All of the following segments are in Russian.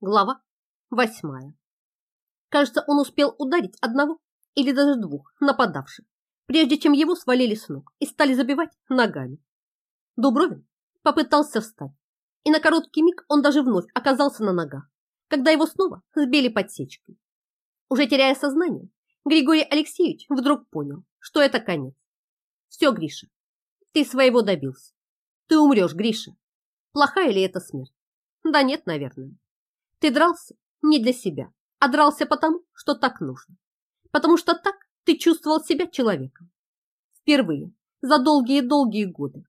Глава восьмая. Кажется, он успел ударить одного или даже двух нападавших, прежде чем его свалили с ног и стали забивать ногами. Дубровин попытался встать, и на короткий миг он даже вновь оказался на ногах, когда его снова сбили подсечкой. Уже теряя сознание, Григорий Алексеевич вдруг понял, что это конец. Все, Гриша, ты своего добился. Ты умрешь, Гриша. Плохая ли это смерть? Да нет, наверное. Ты дрался не для себя, а дрался потому, что так нужно. Потому что так ты чувствовал себя человеком. Впервые за долгие-долгие годы.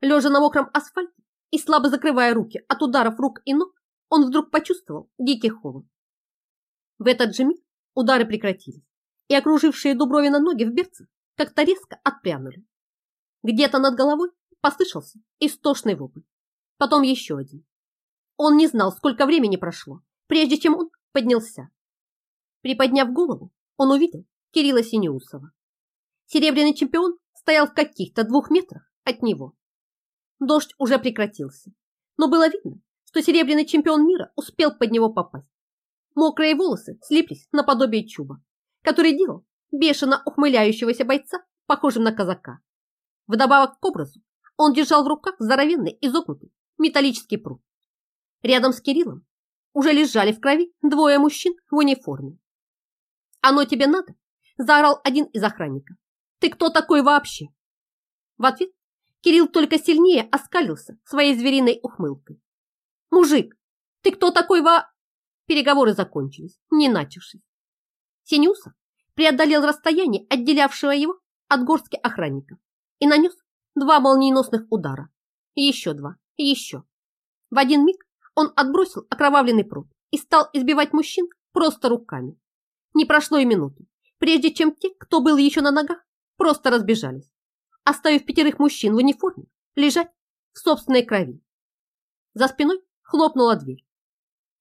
Лежа на мокром асфальте и слабо закрывая руки от ударов рук и ног, он вдруг почувствовал дикий холод. В этот же миг удары прекратились, и окружившие Дубровина ноги в берцах как-то резко отпрянули. Где-то над головой послышался истошный вопль, потом еще один. Он не знал, сколько времени прошло, прежде чем он поднялся. Приподняв голову, он увидел Кирилла Синеусова. Серебряный чемпион стоял в каких-то двух метрах от него. Дождь уже прекратился, но было видно, что серебряный чемпион мира успел под него попасть. Мокрые волосы слиплись наподобие чуба, который делал бешено ухмыляющегося бойца похожим на казака. Вдобавок к образу он держал в руках здоровенный изогнутый металлический пруд. Рядом с Кириллом уже лежали в крови двое мужчин в униформе. «Оно тебе надо?» – заорал один из охранников. «Ты кто такой вообще?» В ответ Кирилл только сильнее оскалился своей звериной ухмылкой. «Мужик, ты кто такой во...» Переговоры закончились, не начавшись. Синюсов преодолел расстояние, отделявшего его от горстки охранников, и нанес два молниеносных удара. Еще два, еще. В один миг он отбросил окровавленный пруд и стал избивать мужчин просто руками. Не прошло и минуты, прежде чем те, кто был еще на ногах, просто разбежались, оставив пятерых мужчин в униформе лежать в собственной крови. За спиной хлопнула дверь.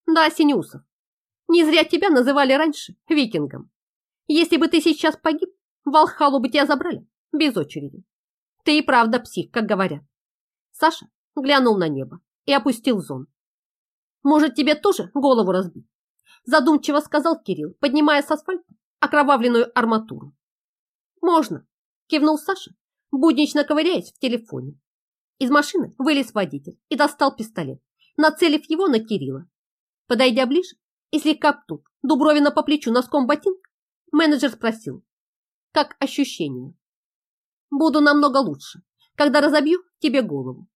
Да, Синеусов, не зря тебя называли раньше викингом. Если бы ты сейчас погиб, Валхалу бы тебя забрали без очереди. Ты и правда псих, как говорят. Саша глянул на небо и опустил зонт. Может, тебе тоже голову разбить? Задумчиво сказал Кирилл, поднимая с асфальта окровавленную арматуру. Можно, кивнул Саша, буднично ковыряясь в телефоне. Из машины вылез водитель и достал пистолет, нацелив его на Кирилла. Подойдя ближе и слегка птув Дубровина по плечу носком ботинка, менеджер спросил, как ощущение? Буду намного лучше, когда разобью тебе голову.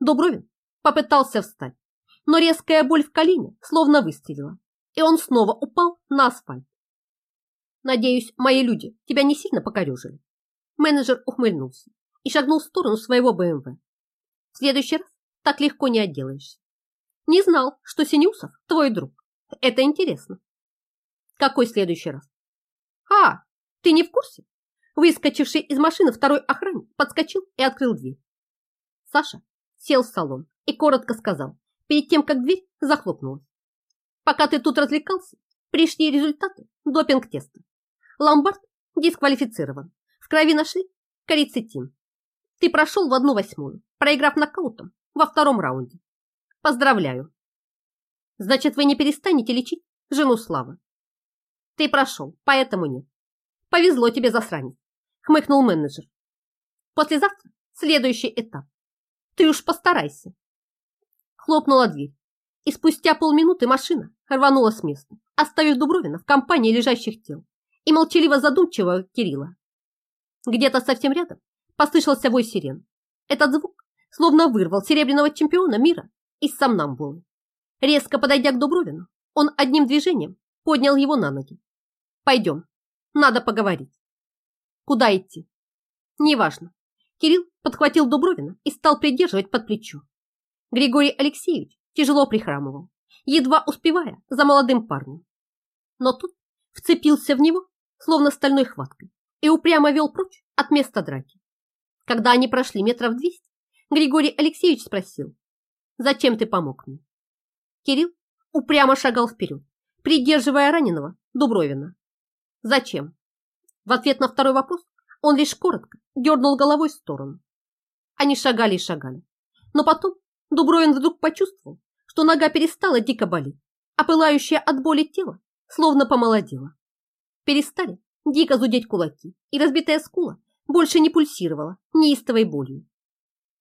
Дубровин попытался встать, но резкая боль в колене словно выстрелила, и он снова упал на асфальт. «Надеюсь, мои люди тебя не сильно покорежили?» Менеджер ухмыльнулся и шагнул в сторону своего БМВ. «В следующий раз так легко не отделаешься. Не знал, что Синюсов твой друг. Это интересно». «Какой следующий раз?» «А, ты не в курсе?» Выскочивший из машины второй охранник подскочил и открыл дверь. Саша сел в салон и коротко сказал, перед тем, как дверь захлопнулась. Пока ты тут развлекался, пришли результаты допинг-теста. Ломбард дисквалифицирован. В крови нашли корицетин. Ты прошел в одну восьмую, проиграв нокаутом во втором раунде. Поздравляю. Значит, вы не перестанете лечить жену Славы. Ты прошел, поэтому нет. Повезло тебе, засранец, хмыкнул менеджер. Послезавтра следующий этап. Ты уж постарайся. Хлопнула дверь, и спустя полминуты машина рванула с места, оставив Дубровина в компании лежащих тел и молчаливо задумчивого Кирилла. Где-то совсем рядом послышался вой сирен. Этот звук словно вырвал серебряного чемпиона мира из сомнамбулы. Резко подойдя к Дубровину, он одним движением поднял его на ноги. «Пойдем, надо поговорить». «Куда идти?» «Неважно». Кирилл подхватил Дубровина и стал придерживать под плечо. Григорий Алексеевич тяжело прихрамывал, едва успевая за молодым парнем. Но тут вцепился в него, словно стальной хваткой, и упрямо вел прочь от места драки. Когда они прошли метров двести, Григорий Алексеевич спросил, «Зачем ты помог мне?» Кирилл упрямо шагал вперед, придерживая раненого Дубровина. «Зачем?» В ответ на второй вопрос он лишь коротко дернул головой в сторону. Они шагали и шагали, но потом Дубровин вдруг почувствовал, что нога перестала дико болеть, а пылающее от боли тело словно помолодело. Перестали дико зудеть кулаки, и разбитая скула больше не пульсировала неистовой болью.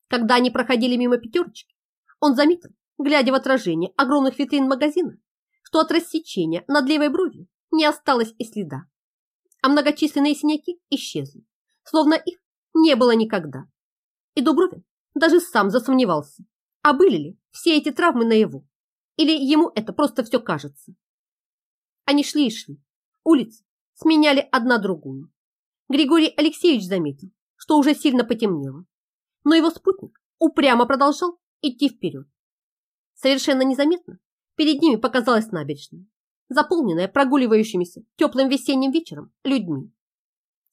Когда они проходили мимо пятерочки, он заметил, глядя в отражение огромных витрин магазина, что от рассечения над левой бровью не осталось и следа, а многочисленные синяки исчезли, словно их не было никогда. И Дубровин даже сам засомневался, а были ли все эти травмы наяву, или ему это просто все кажется. Они шли и шли, улицы сменяли одна другую. Григорий Алексеевич заметил, что уже сильно потемнело, но его спутник упрямо продолжал идти вперед. Совершенно незаметно перед ними показалась набережная, заполненная прогуливающимися теплым весенним вечером людьми.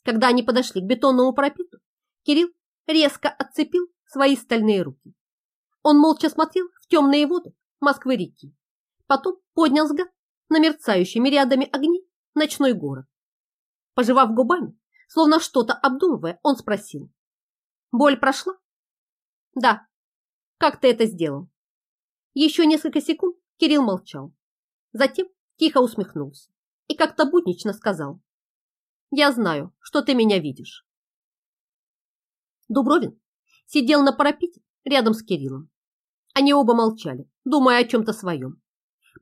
Когда они подошли к бетонному парапету, Кирилл резко отцепил свои стальные руки. Он молча смотрел в темные воды Москвы-реки, потом поднял взгляд на мерцающий мириадами огней ночной город. Пожевав губами, словно что-то обдумывая, он спросил. «Боль прошла?» «Да». «Как ты это сделал?» Еще несколько секунд Кирилл молчал. Затем тихо усмехнулся и как-то буднично сказал. «Я знаю, что ты меня видишь». Дубровин сидел на парапете рядом с Кириллом. Они оба молчали, думая о чем-то своем.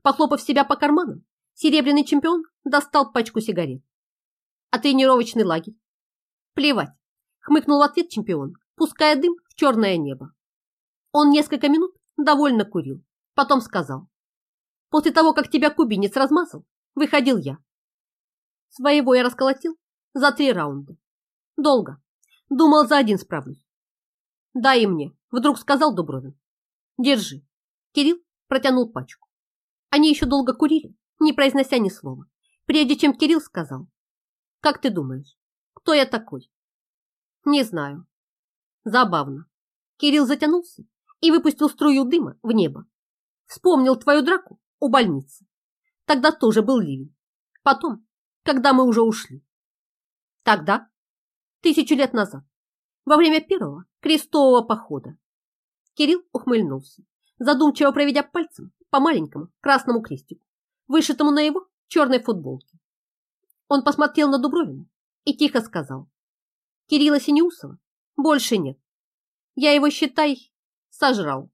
Похлопав себя по карманам, серебряный чемпион достал пачку сигарет. А тренировочный лагерь? Плевать, хмыкнул в ответ чемпион, пуская дым в черное небо. Он несколько минут довольно курил, потом сказал. После того, как тебя кубинец размазал, выходил я. Своего я расколотил за три раунда. Долго. Думал, за один справлюсь. Дай мне, вдруг сказал Дубровин. Держи. Кирилл протянул пачку. Они еще долго курили, не произнося ни слова, прежде чем Кирилл сказал. Как ты думаешь, кто я такой? Не знаю. Забавно. Кирилл затянулся и выпустил струю дыма в небо. Вспомнил твою драку у больницы. Тогда тоже был ливень. Потом, когда мы уже ушли. Тогда, тысячу лет назад, во время первого крестового похода. Кирилл ухмыльнулся, задумчиво проведя пальцем по маленькому красному крестику, вышитому на его черной футболке. Он посмотрел на Дубровина и тихо сказал. Кирилла Синеусова больше нет. Я его, считай, сожрал.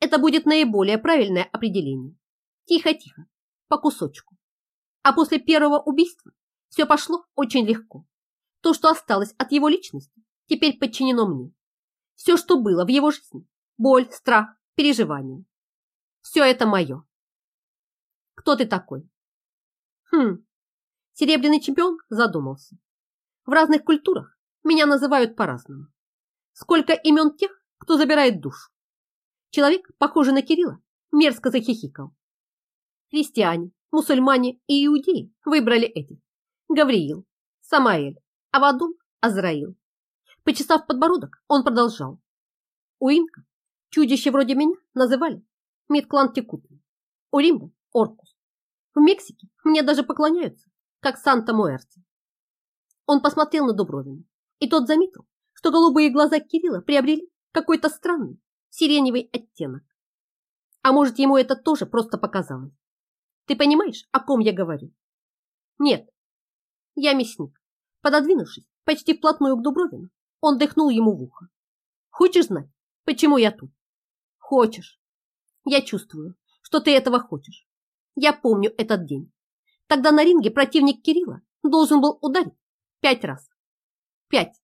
Это будет наиболее правильное определение. Тихо-тихо, по кусочку. А после первого убийства все пошло очень легко. То, что осталось от его личности, теперь подчинено мне. Все, что было в его жизни, боль, страх, переживания. Все это мое. Кто ты такой? Хм, серебряный чемпион задумался. В разных культурах меня называют по-разному. Сколько имен тех, кто забирает душу. Человек, похожий на Кирилла, мерзко захихикал. Христиане, мусульмане и иудеи выбрали этих. Гавриил, Самаэль, Авадун, Азраил. Почесав подбородок, он продолжал. У инка чудище вроде меня называли Медклан Текутли. У Рима – Оркус. В Мексике мне даже поклоняются, как Санта-Муэрти. Он посмотрел на Дубровина, и тот заметил, что голубые глаза Кирилла приобрели какой-то странный сиреневый оттенок. А может, ему это тоже просто показалось. Ты понимаешь, о ком я говорю? Нет. Я мясник. Пододвинувшись почти вплотную к Дубровину, он дыхнул ему в ухо. Хочешь знать, почему я тут? Хочешь. Я чувствую, что ты этого хочешь. Я помню этот день. Тогда на ринге противник Кирилла должен был ударить пять раз. Пять.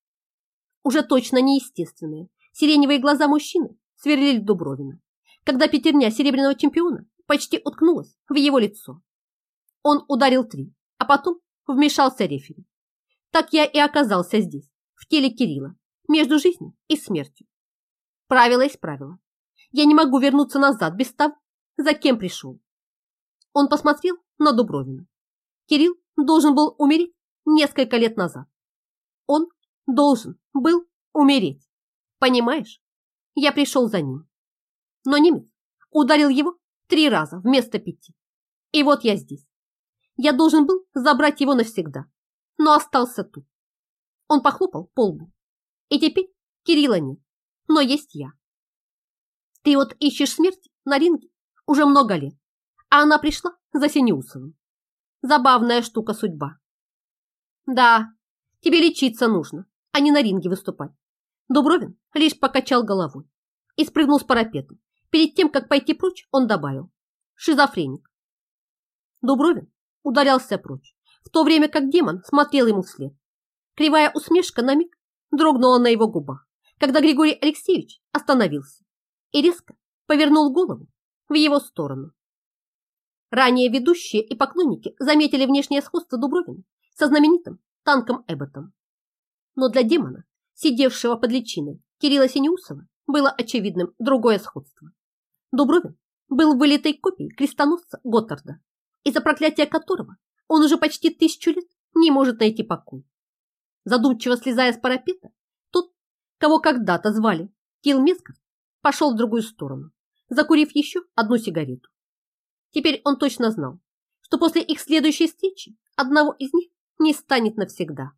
Уже точно неестественные. Сиреневые глаза мужчины сверлили Дубровина, когда пятерня серебряного чемпиона почти уткнулась в его лицо. Он ударил три, а потом вмешался рефери. Так я и оказался здесь, в теле Кирилла, между жизнью и смертью. Правило есть правило. Я не могу вернуться назад без того, за кем пришел. Он посмотрел на Дубровина. Кирилл должен был умереть несколько лет назад. Он должен был умереть. Понимаешь? Я пришел за ним. Но немец ударил его Три раза вместо пяти. И вот я здесь. Я должен был забрать его навсегда, но остался тут. Он похлопал по лбу. И теперь Кирилла нет, но есть я. Ты вот ищешь смерть на ринге уже много лет, а она пришла за Синеусовым. Забавная штука судьба. Да, тебе лечиться нужно, а не на ринге выступать. Дубровин лишь покачал головой и спрыгнул с парапета. Перед тем, как пойти прочь, он добавил. Шизофреник. Дубровин ударялся прочь, в то время как демон смотрел ему вслед. Кривая усмешка на миг дрогнула на его губах, когда Григорий Алексеевич остановился и резко повернул голову в его сторону. Ранее ведущие и поклонники заметили внешнее сходство Дубровина со знаменитым танком Эбботом. Но для демона, сидевшего под личиной Кирилла Синеусова, было очевидным другое сходство. Дубровин был вылитой копией крестоносца Готтарда, из-за проклятия которого он уже почти тысячу лет не может найти покой. Задумчиво слезая с парапета, тот, кого когда-то звали Тил Месков, пошел в другую сторону, закурив еще одну сигарету. Теперь он точно знал, что после их следующей встречи одного из них не станет навсегда.